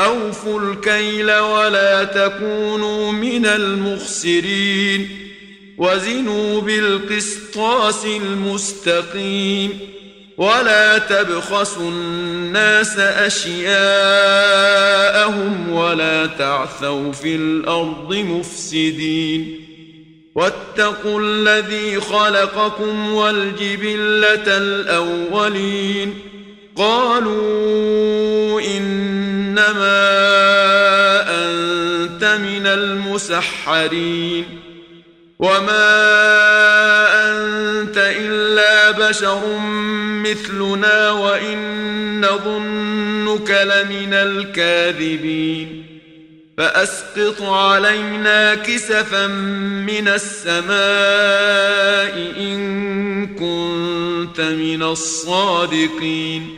أوفوا الكيل ولا تكونوا من المخسرين وزنوا بالقسطاس المستقيم ولا تبخسوا الناس أشياءهم ولا تعثوا في الأرض مفسدين واتقوا الذي خلقكم والجبلة الأولين قالوا إن إنما أنت من المسحرين. وما أنت إلا بشر مثلنا وإن نظنك لمن الكاذبين. فأسقط علينا كسفا من السماء إن كنت من الصادقين.